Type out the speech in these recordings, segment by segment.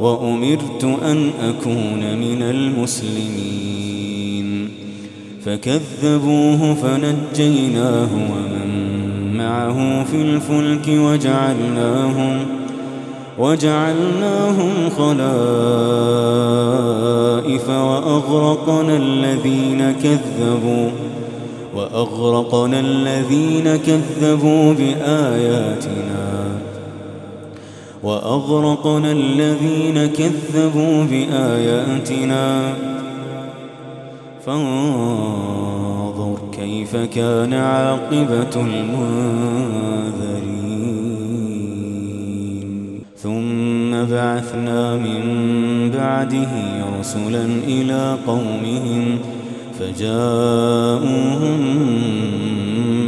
وأمرت أن أكون من المسلمين. فكذبوه فنجيناه ومن معه في الفلك وجعلناهم وجعلناهم خلائف وأغرقنا الذين كذبوا وأغرقنا الذين كذبوا بآياتنا. وأغرقنا الذين كذبوا بآياتنا. فانظر كيف كان عاقبة المنذرين. ثم بعثنا من بعده رسلا إلى قومهم فجاءوهم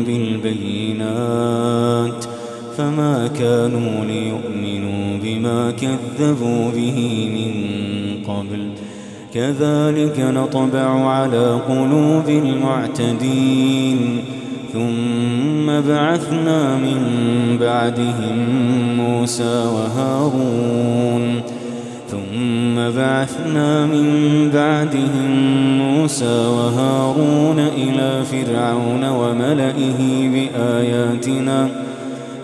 بالبينات. فما كانوا ليؤمنوا كذبوا به من قبل. كذلك نطبع على قلوب المعتدين. ثم بعثنا من بعدهم موسى وهارون. ثم بعثنا من بعدهم موسى وهارون إلى فرعون وملئه بآياتنا.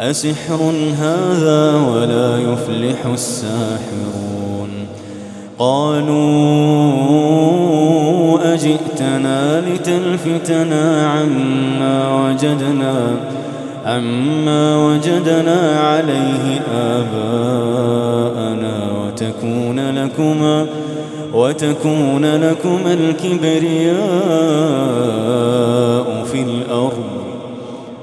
أسحر هذا ولا يفلح الساحرون. قالوا أجئتنا لتلفتنا عما وجدنا عما وجدنا عليه آباءنا وتكون لكما وتكون لكما الكبرياء في الأرض.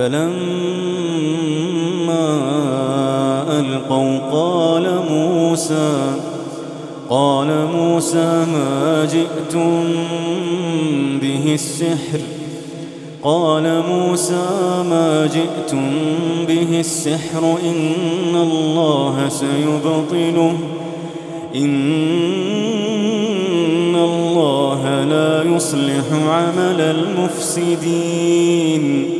فلما ألقوا قال موسى قال موسى ما جئتم به السحر؟ قال موسى ما جئتم به السحر إن الله سيبطله. إن الله لا يصلح عمل المفسدين.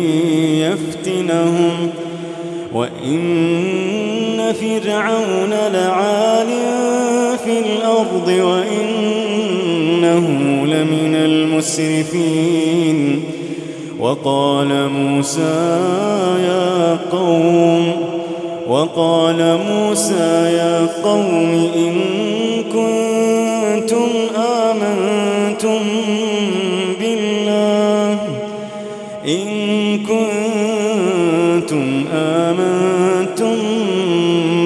يفتنهم وإن فرعون لعال في الأرض وإنه لمن المسرفين وقال موسى يا قوم وقال موسى يا قوم إن كنتم كنتم آمنتم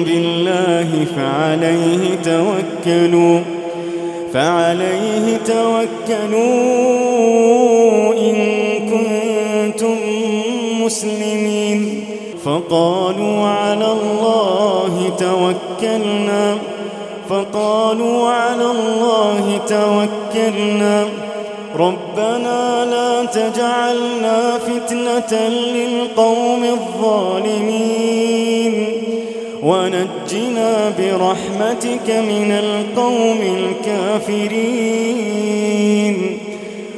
بالله فعليه توكلوا فعليه توكلوا إن كنتم مسلمين. فقالوا على الله توكلنا فقالوا على الله توكلنا. ربنا لا تجعلنا فتنة للقوم الظالمين. ونجنا برحمتك من القوم الكافرين.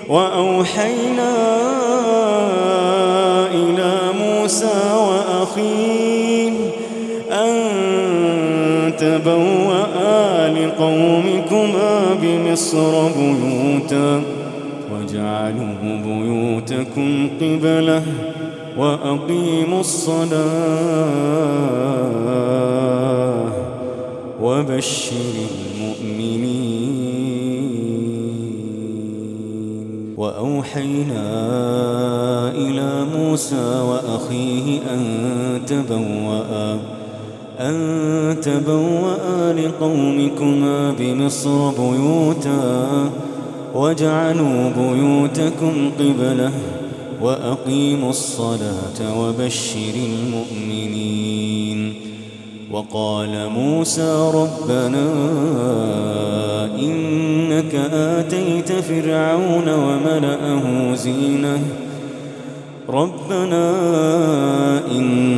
وأوحينا إلى موسى وأخيه أن تبوأ لقومكما بمصر بيوتا. واجعلوا بيوتكم قبلة وأقيموا الصلاة وبشر المؤمنين. وأوحينا إلى موسى وأخيه أن تبوأ أن تبوأ لقومكما بمصر بيوتا واجعلوا بيوتكم قبلة وأقيموا الصلاة وبشر المؤمنين. وقال موسى ربنا إنك آتيت فرعون وملأه زينة. ربنا إنك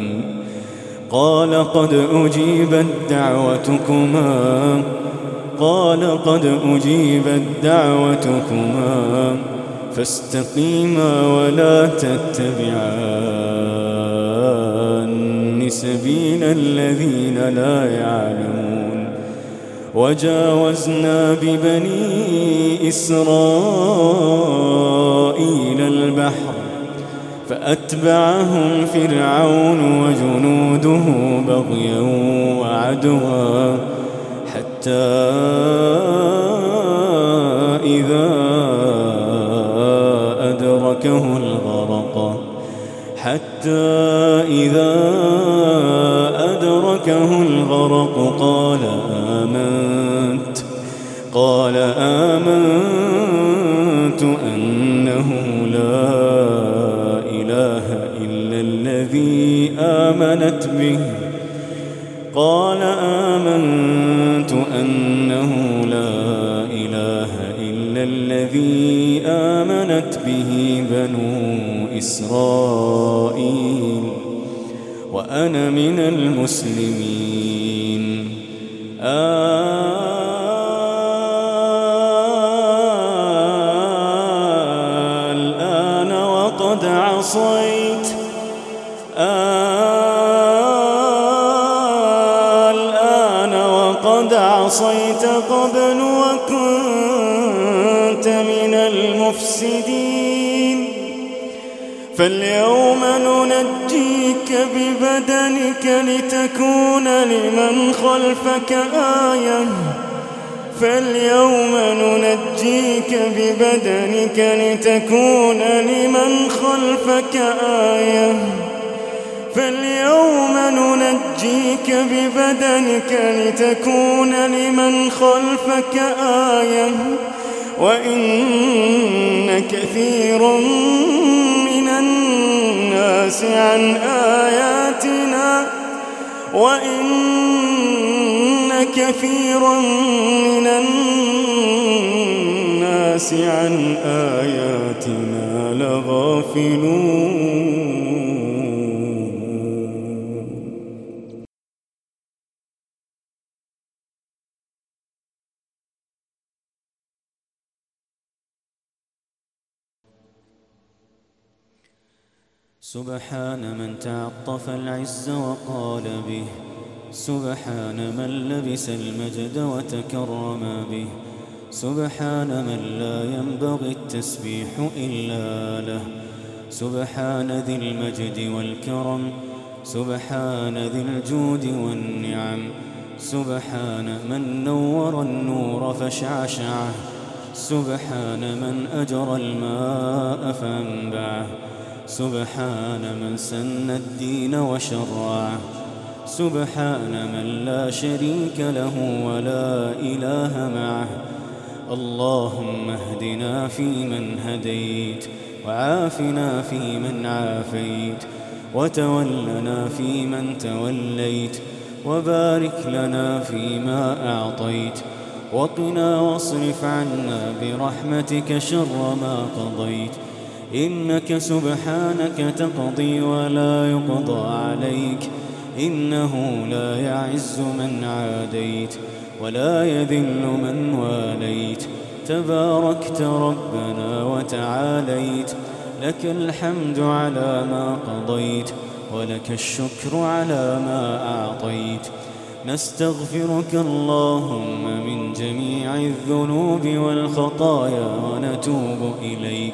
قال قد أجيبت دعوتكما. قال قد أجيبت دعوتكما. فاستقيما ولا تتبعان سبيل الذين لا يعلمون. وجاوزنا ببني إسرائيل البحر فأتبعهم فرعون وجنوده بغيا وعدوا حتى إذا أدركه الغرق. حتى إذا أدركه الغرق قال آمنت. قال آمنت أنه لا إله إلا الذي آمنت به. قال آمنت أنه لا إله إلا الذي آمنت به بنو إسرائيل وأنا من المسلمين. الآن عصيت قبل وكنت من المفسدين. فاليوم ننجيك ببدنك لتكون لمن خلفك آية. فاليوم ننجيك ببدنك لتكون لمن خلفك آية. فاليوم ننجيك ببدنك لتكون لمن خلفك آية وإن كثير من الناس عن آياتنا وإن كثيرا من الناس عن آياتنا لغافلون. سبحان من تعطف العز وقال به. سبحان من لبس المجد وتكرم به. سبحان من لا ينبغي التسبيح إلا له. سبحان ذي المجد والكرم. سبحان ذي الجود والنعم. سبحان من نور النور فشعشعه. سبحان من أجرى الماء فأنبعه. سبحان من سن الدين وشرعه. سبحان من لا شريك له ولا إله معه. اللهم اهدنا فيمن هديت وعافنا فيمن عافيت وتولنا فيمن توليت وبارك لنا فيما أعطيت وقنا واصرف عنا برحمتك شر ما قضيت إنك سبحانك تقضي ولا يقضى عليك. إنه لا يعز من عاديت ولا يذل من واليت. تباركت ربنا وتعاليت. لك الحمد على ما قضيت ولك الشكر على ما أعطيت. نستغفرك اللهم من جميع الذنوب والخطايا ونتوب إليك.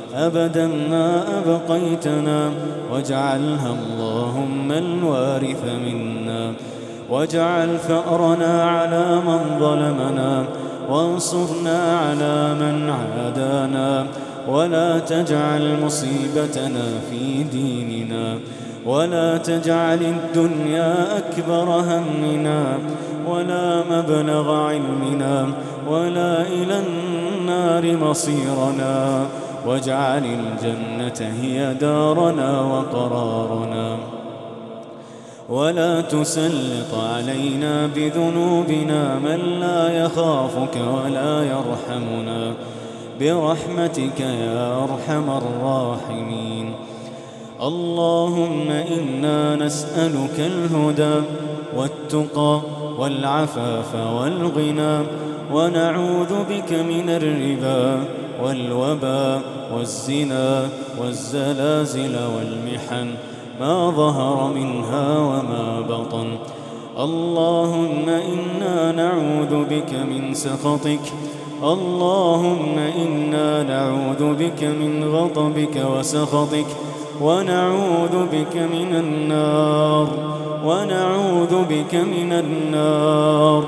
أبدا ما أبقيتنا. واجعلها اللهم الوارث منا. واجعل ثأرنا على من ظلمنا. وانصرنا على من عادانا. ولا تجعل مصيبتنا في ديننا. ولا تجعل الدنيا أكبر همنا. ولا مبلغ علمنا. ولا إلى النار مصيرنا. واجعل الجنة هي دارنا وقرارنا. ولا تسلط علينا بذنوبنا من لا يخافك ولا يرحمنا. برحمتك يا أرحم الراحمين. اللهم إنا نسألك الهدى والتقى والعفاف والغنى ونعوذ بك من الربا والوبا والزنا والزلازل والمحن ما ظهر منها وما بطن. اللهم إنا نعوذ بك من سخطك. اللهم إنا نعوذ بك من غضبك وسخطك. ونعوذ بك من النار. ونعوذ بك من النار.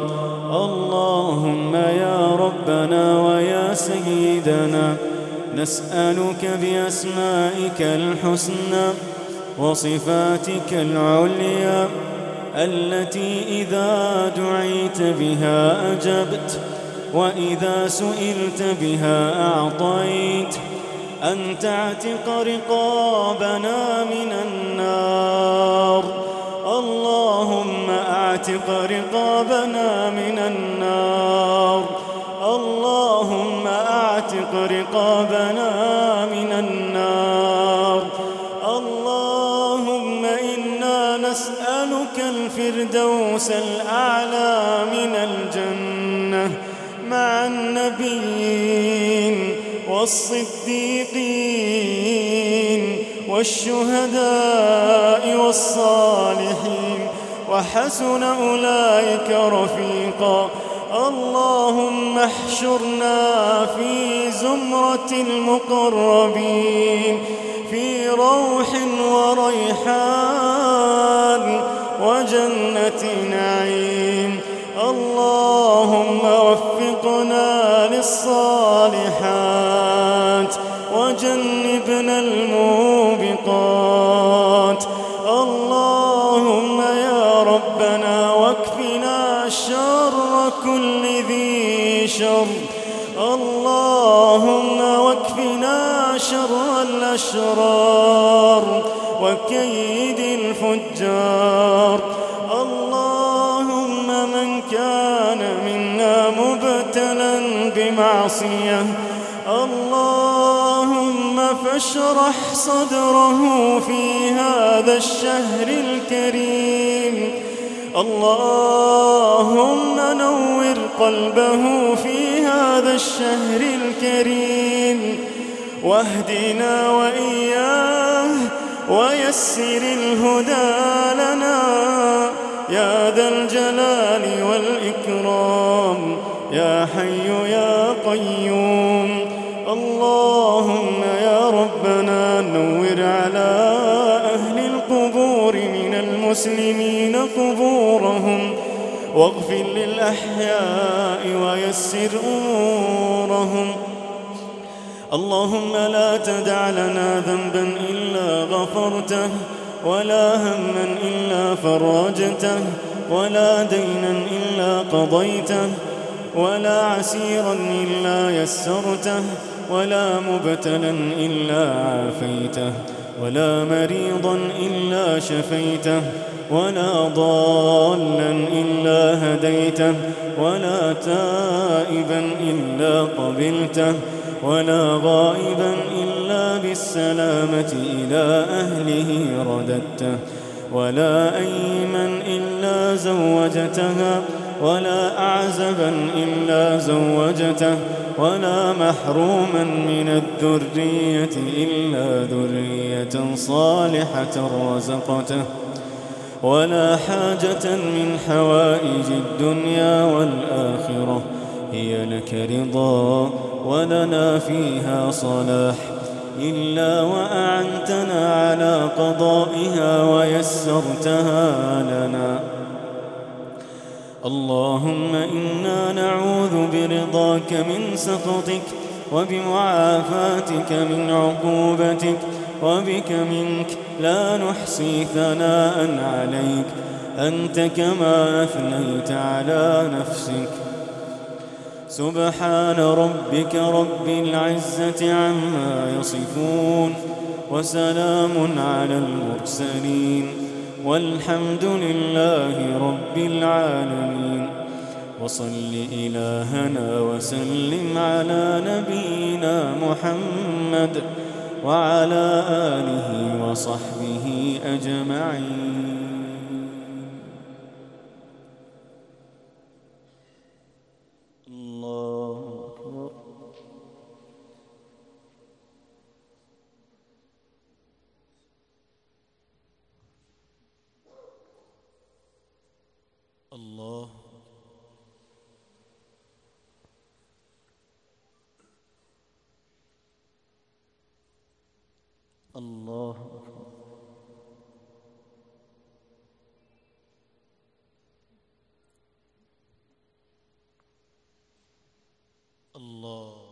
اللهم يا سيدنا نسألك بأسمائك الحسنى وصفاتك العليا التي إذا دعيت بها أجبت وإذا سئلت بها أعطيت أن تعتق رقابنا من النار. اللهم أعتق رقابنا من النار. رقابنا من النار. اللهم إنا نسألك الفردوس الأعلى من الجنة مع النبيين والصديقين والشهداء والصالحين. وحسن أولئك رفيقا. اللهم احشرنا في زمرة المقربين في روح وريحان وجنة نعيم. الأشرار وكيد الفجار. اللهم من كان منا مبتلا بمعصية. اللهم فاشرح صدره في هذا الشهر الكريم. اللهم نور قلبه في هذا الشهر الكريم. واهدنا وإياه ويسر الهدى لنا. يا ذا الجلال والإكرام يا حي يا قيوم. اللهم يا ربنا نور على أهل القبور من المسلمين قبورهم واغفر للأحياء ويسر أمورهم. اللهم لا تدع لنا ذنبا إلا غفرته ولا هما إلا فرجته ولا دينا إلا قضيته ولا عسيرا إلا يسرته ولا مبتلا إلا عافيته ولا مريضا إلا شفيته ولا ضالا إلا هديته ولا تائبا إلا قبلته. ولا غائبا إلا بالسلامة إلى أهله رددته ولا أيما إلا زوجتها ولا أعزبا إلا زوجته ولا محروما من الذرية إلا ذرية صالحة رزقته ولا حاجة من حوائج الدنيا والآخرة هي لك رضا. ولنا فيها صلاح إلا وأعنتنا على قضائها ويسرتها لنا. اللهم إنا نعوذ برضاك من سخطك وبمعافاتك من عقوبتك وبك منك لا نحصي ثناء عليك. أنت كما أثنيت على نفسك. سبحان ربك رب العزة عما يصفون وسلام على المرسلين والحمد لله رب العالمين وصل إلهنا وسلم على نبينا محمد وعلى آله وصحبه أجمعين الله أكبر الله الله أكبر الله